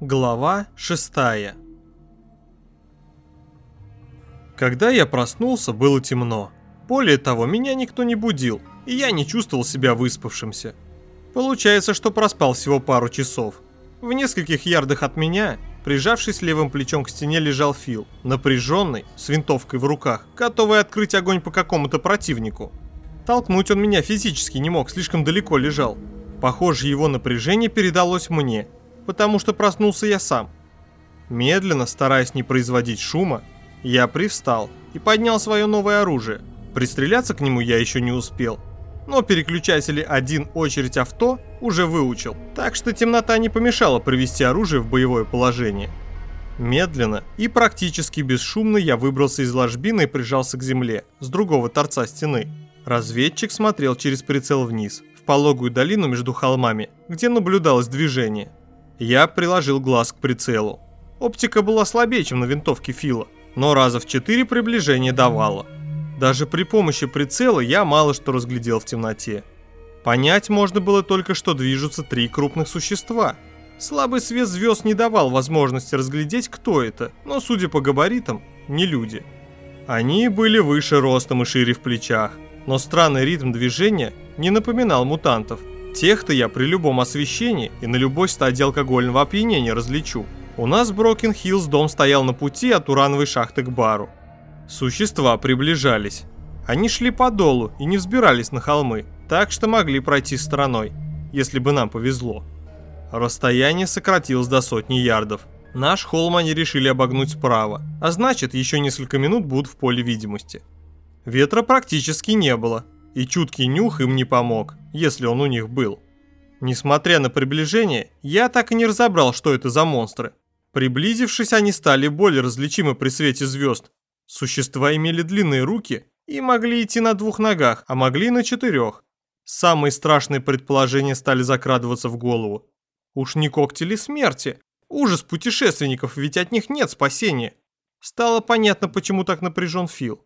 Глава 6 Когда я проснулся, было темно. Более того, меня никто не будил, и я не чувствовал себя выспавшимся. Получается, что проспал всего пару часов. В нескольких ярдах от меня, прижавшись левым плечом к стене, лежал Фил, напряженный, с винтовкой в руках, готовый открыть огонь по какому-то противнику. Толкнуть он меня физически не мог, слишком далеко лежал. Похоже, его напряжение передалось мне, потому что проснулся я сам. Медленно, стараясь не производить шума, я привстал и поднял свое новое оружие. Пристреляться к нему я еще не успел, но переключатели один очередь авто уже выучил, так что темнота не помешала привести оружие в боевое положение. Медленно и практически бесшумно я выбрался из ложбины и прижался к земле, с другого торца стены. Разведчик смотрел через прицел вниз, в пологую долину между холмами, где наблюдалось движение. Я приложил глаз к прицелу. Оптика была слабее, чем на винтовке Фила, но раза в четыре приближение давала. Даже при помощи прицела я мало что разглядел в темноте. Понять можно было только, что движутся три крупных существа. Слабый свет звезд не давал возможности разглядеть, кто это, но, судя по габаритам, не люди. Они были выше ростом и шире в плечах, но странный ритм движения не напоминал мутантов. Тех-то я при любом освещении и на любой стадии алкогольного опьянения различу. У нас в Брокен-Хиллз дом стоял на пути от урановой шахты к бару. Существа приближались. Они шли по долу и не взбирались на холмы, так что могли пройти стороной, если бы нам повезло. Расстояние сократилось до сотни ярдов. Наш холм они решили обогнуть справа, а значит, еще несколько минут будут в поле видимости. Ветра практически не было, и чуткий нюх им не помог, если он у них был. Несмотря на приближение, я так и не разобрал, что это за монстры. Приблизившись, они стали более различимы при свете звезд. Существа имели длинные руки и могли идти на двух ногах, а могли на четырех. Самые страшные предположения стали закрадываться в голову. Уж не когти ли смерти? Ужас путешественников, ведь от них нет спасения. Стало понятно, почему так напряжен Фил.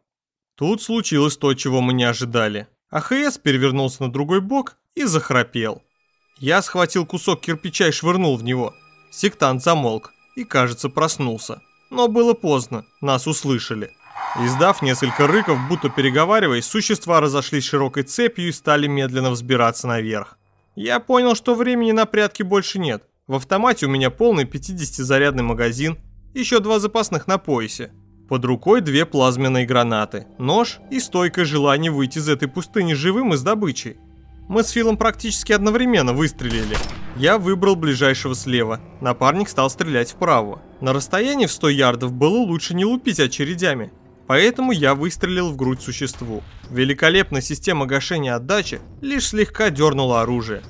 Тут случилось то, чего мы не ожидали. АХС перевернулся на другой бок и захрапел. Я схватил кусок кирпича и швырнул в него. Сектант замолк и, кажется, проснулся. Но было поздно, нас услышали. Издав несколько рыков, будто переговариваясь, существа разошлись широкой цепью и стали медленно взбираться наверх. Я понял, что времени на прятки больше нет. В автомате у меня полный 50-зарядный магазин, еще два запасных на поясе. Под рукой две плазменные гранаты, нож и стойкое желание выйти из этой пустыни живым и с добычей. Мы с Филом практически одновременно выстрелили. Я выбрал ближайшего слева, напарник стал стрелять вправо. На расстоянии в 100 ярдов было лучше не лупить очередями, поэтому я выстрелил в грудь существу. Великолепная система гашения отдачи лишь слегка дернула оружие.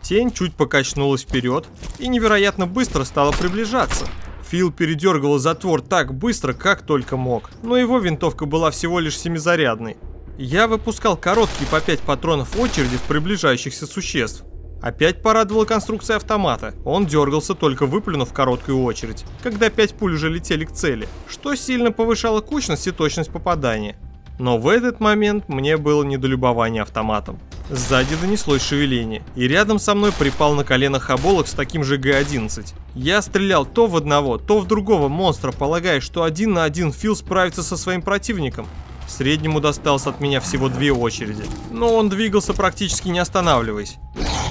Тень чуть покачнулась вперед и невероятно быстро стала приближаться. Фил передергивал затвор так быстро, как только мог, но его винтовка была всего лишь семизарядной. Я выпускал короткие по 5 патронов очереди в приближающихся существ. Опять порадовала конструкция автомата. Он дергался, только выплюнув короткую очередь, когда 5 пуль уже летели к цели, что сильно повышало кучность и точность попадания. Но в этот момент мне было недолюбование автоматом. Сзади донеслось шевеление, и рядом со мной припал на коленах оболок с таким же Г-11. Я стрелял то в одного, то в другого монстра, полагая, что один на один Фил справится со своим противником. Среднему досталось от меня всего две очереди, но он двигался практически не останавливаясь.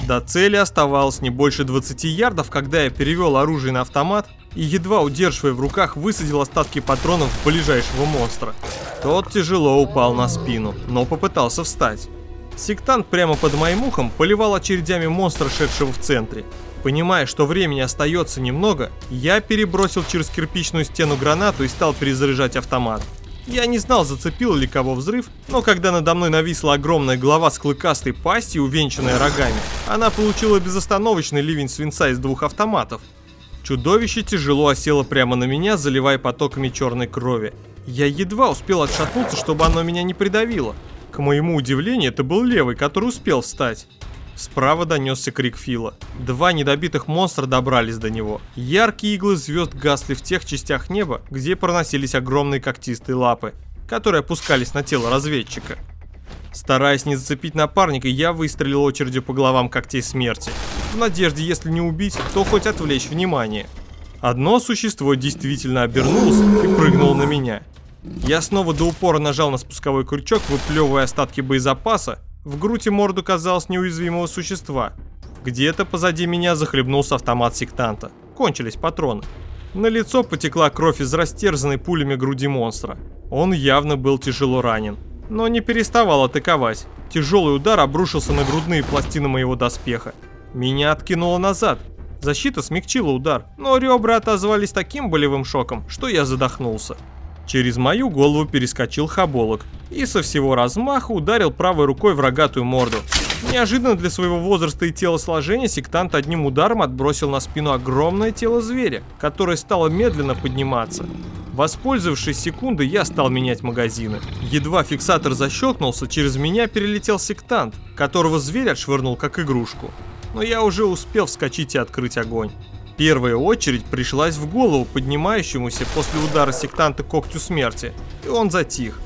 До цели оставалось не больше 20 ярдов, когда я перевел оружие на автомат и, едва удерживая в руках, высадил остатки патронов в ближайшего монстра. Тот тяжело упал на спину, но попытался встать. Сектант прямо под моим ухом поливал очередями монстра, шедшего в центре. Понимая, что времени остается немного, я перебросил через кирпичную стену гранату и стал перезаряжать автомат. Я не знал, зацепил ли кого взрыв, но когда надо мной нависла огромная голова с клыкастой пастью, увенчанная рогами, она получила безостановочный ливень свинца из двух автоматов. Чудовище тяжело осело прямо на меня, заливая потоками черной крови. Я едва успел отшатнуться, чтобы оно меня не придавило. К моему удивлению, это был левый, который успел встать. Справа донесся крик Фила. Два недобитых монстра добрались до него. Яркие иглы звезд гасли в тех частях неба, где проносились огромные когтистые лапы, которые опускались на тело разведчика. Стараясь не зацепить напарника, я выстрелил очередью по головам когтей смерти. В надежде, если не убить, то хоть отвлечь внимание. Одно существо действительно обернулось и прыгнуло на меня. Я снова до упора нажал на спусковой крючок, выплевывая остатки боезапаса. В грудь и морду казалось неуязвимого существа. Где-то позади меня захлебнулся автомат сектанта. Кончились патроны. На лицо потекла кровь из растерзанной пулями груди монстра. Он явно был тяжело ранен, но не переставал атаковать. Тяжелый удар обрушился на грудные пластины моего доспеха. Меня откинуло назад. Защита смягчила удар, но ребра отозвались таким болевым шоком, что я задохнулся. Через мою голову перескочил хаболок и со всего размаха ударил правой рукой в рогатую морду. Неожиданно для своего возраста и телосложения сектант одним ударом отбросил на спину огромное тело зверя, которое стало медленно подниматься. Воспользовавшись секундой, я стал менять магазины. Едва фиксатор защелкнулся, через меня перелетел сектант, которого зверь отшвырнул как игрушку. Но я уже успел вскочить и открыть огонь. Первая очередь пришлась в голову поднимающемуся после удара сектанта когтю смерти, и он затих.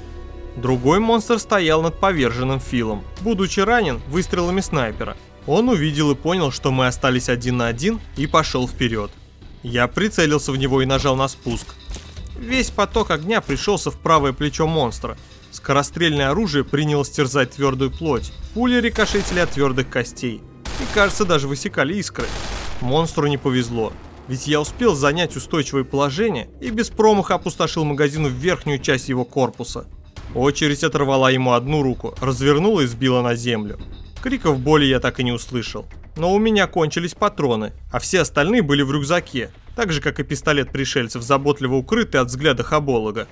Другой монстр стоял над поверженным Филом, будучи ранен выстрелами снайпера. Он увидел и понял, что мы остались один на один, и пошел вперед. Я прицелился в него и нажал на спуск. Весь поток огня пришелся в правое плечо монстра. Скорострельное оружие приняло стерзать твердую плоть, пули рикошетили от твердых костей. И кажется, даже высекали искры. Монстру не повезло, ведь я успел занять устойчивое положение и без промаха опустошил магазин в верхнюю часть его корпуса. Очередь оторвала ему одну руку, развернула и сбила на землю. Криков боли я так и не услышал. Но у меня кончились патроны, а все остальные были в рюкзаке, так же как и пистолет пришельцев, заботливо укрытый от взгляда хаболога.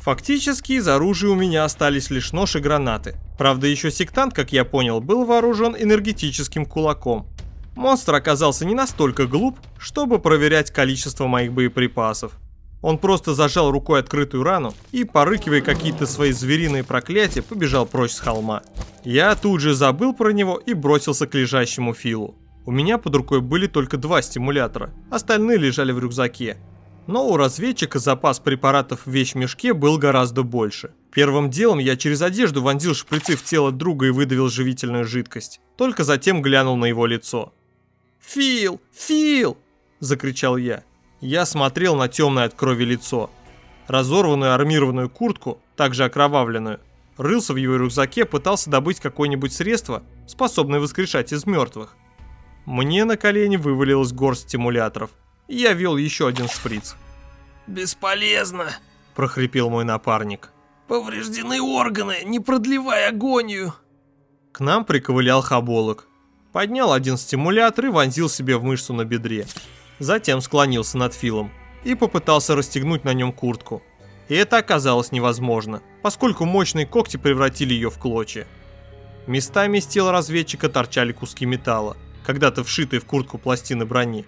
Фактически из оружия у меня остались лишь нож и гранаты. Правда, еще сектант, как я понял, был вооружен энергетическим кулаком. Монстр оказался не настолько глуп, чтобы проверять количество моих боеприпасов. Он просто зажал рукой открытую рану и, порыкивая какие-то свои звериные проклятия, побежал прочь с холма. Я тут же забыл про него и бросился к лежащему Филу. У меня под рукой были только два стимулятора, остальные лежали в рюкзаке. Но у разведчика запас препаратов в вещмешке был гораздо больше. Первым делом я через одежду вонзил шприцы в тело друга и выдавил живительную жидкость. Только затем глянул на его лицо. «Фил! Фил!» – закричал я. Я смотрел на темное от крови лицо. Разорванную армированную куртку, также окровавленную. Рылся в его рюкзаке, пытался добыть какое-нибудь средство, способное воскрешать из мертвых. Мне на колени вывалилась горсть стимуляторов. Я вел еще один шприц. «Бесполезно», – прохрипел мой напарник. «Повреждены органы, не продлевай агонию». К нам приковылял хаболок. Поднял один стимулятор и вонзил себе в мышцу на бедре. Затем склонился над Филом и попытался расстегнуть на нем куртку. И это оказалось невозможно, поскольку мощные когти превратили ее в клочья. Местами из тела разведчика торчали куски металла, когда-то вшитые в куртку пластины брони.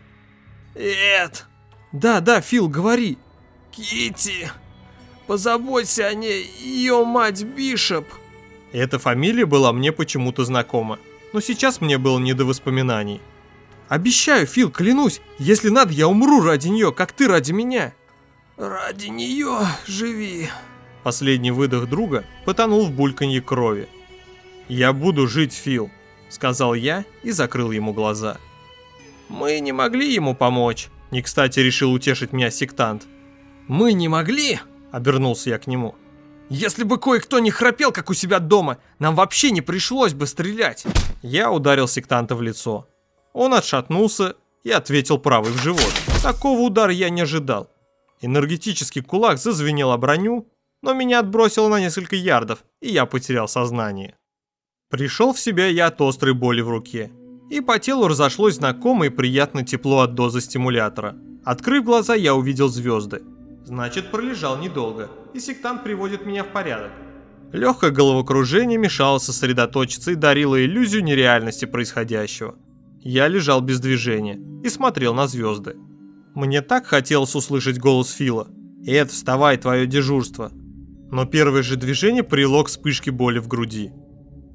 «Эд!» «Да, да, Фил, говори!» Кити, Позаботься о ней, ее мать Бишоп!» Эта фамилия была мне почему-то знакома, но сейчас мне было не до воспоминаний. Обещаю, Фил, клянусь, если надо, я умру ради нее, как ты ради меня. Ради нее живи. Последний выдох друга потонул в бульканье крови. Я буду жить, Фил, сказал я и закрыл ему глаза. Мы не могли ему помочь. Не кстати решил утешить меня сектант. Мы не могли? Обернулся я к нему. Если бы кое-кто не храпел, как у себя дома, нам вообще не пришлось бы стрелять. Я ударил сектанта в лицо. Он отшатнулся и ответил правый в живот. Такого удара я не ожидал. Энергетический кулак зазвенел о броню, но меня отбросило на несколько ярдов, и я потерял сознание. Пришел в себя я от острой боли в руке, и по телу разошлось знакомое и приятное тепло от дозы стимулятора. Открыв глаза, я увидел звезды. Значит, пролежал недолго, и сектант приводит меня в порядок. Легкое головокружение мешало сосредоточиться и дарило иллюзию нереальности происходящего. Я лежал без движения и смотрел на звезды. Мне так хотелось услышать голос Фила. «Эд, вставай, твое дежурство!» Но первое же движение привело к вспышке боли в груди.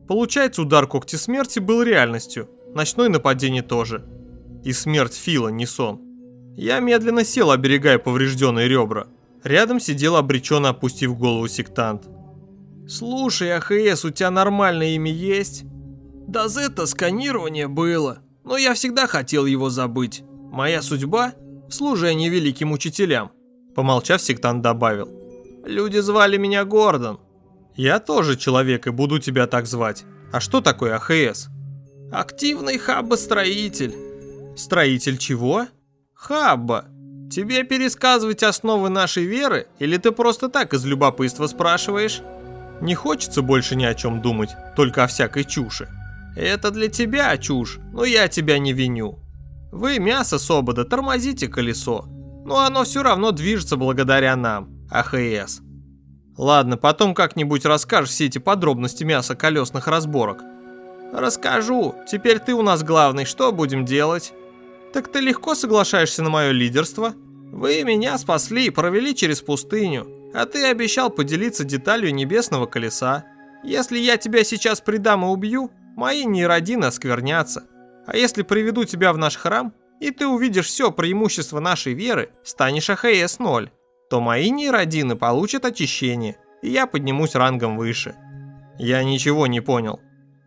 Получается, удар когти смерти был реальностью, ночное нападение тоже. И смерть Фила не сон. Я медленно сел, оберегая поврежденные ребра. Рядом сидел обреченно опустив голову сектант. «Слушай, АХС, у тебя нормальное имя есть?» «Да это сканирование было», но я всегда хотел его забыть. Моя судьба – служение великим учителям. Помолчав, сектант добавил. Люди звали меня Гордон. Я тоже человек и буду тебя так звать. А что такое АХС? Активный хабба-строитель. Строитель чего? Хабба. Тебе пересказывать основы нашей веры, или ты просто так из любопытства спрашиваешь? Не хочется больше ни о чем думать, только о всякой чуши. Это для тебя чушь, но я тебя не виню. Вы, мясо Собода, тормозите колесо, но оно все равно движется благодаря нам, АХС. Ладно, потом как-нибудь расскажешь все эти подробности мяса колесных разборок. Расскажу, теперь ты у нас главный, что будем делать? Так ты легко соглашаешься на мое лидерство? Вы меня спасли и провели через пустыню, а ты обещал поделиться деталью небесного колеса. Если я тебя сейчас предам и убью, мои нейродины осквернятся. А если приведу тебя в наш храм, и ты увидишь все преимущество нашей веры, станешь АХС-0, то мои нейродины получат очищение, и я поднимусь рангом выше. Я ничего не понял.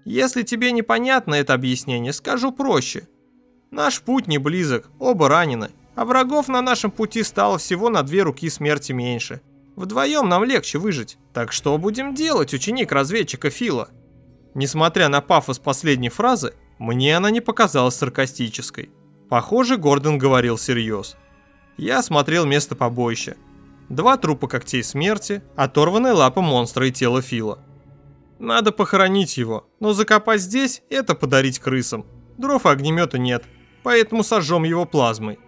Если тебе непонятно это объяснение, скажу проще. Наш путь не близок, оба ранены, а врагов на нашем пути стало всего на две руки смерти меньше. Вдвоем нам легче выжить. Так что будем делать, ученик разведчика Фила? Несмотря на пафос последней фразы, мне она не показалась саркастической. Похоже, Гордон говорил всерьез. Я осмотрел место побоища. Два трупа когтей смерти, оторванная лапа монстра и тело Фила. Надо похоронить его, но закопать здесь – это подарить крысам. Дров и огнемета нет, поэтому сожжем его плазмой.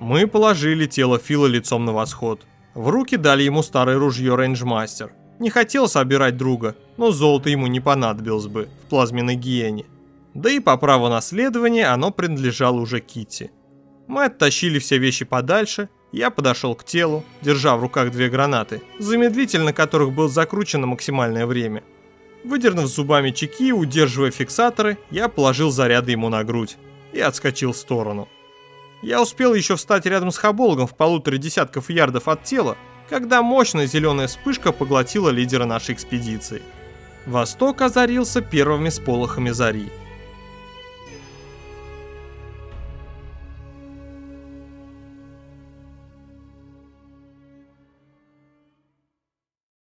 Мы положили тело Фила лицом на восход. В руки дали ему старое ружье Рейнджмастер. Не хотел собирать друга, но золото ему не понадобилось бы в плазменной гиене. Да и по праву наследования оно принадлежало уже Китти. Мы оттащили все вещи подальше, я подошел к телу, держа в руках две гранаты, замедлительно которых было закручено максимальное время. Выдернув зубами чеки, удерживая фиксаторы, я положил заряды ему на грудь и отскочил в сторону. Я успел еще встать рядом с Хабологом в полутора десятков ярдов от тела, когда мощная зеленая вспышка поглотила лидера нашей экспедиции. Восток озарился первыми сполохами зари –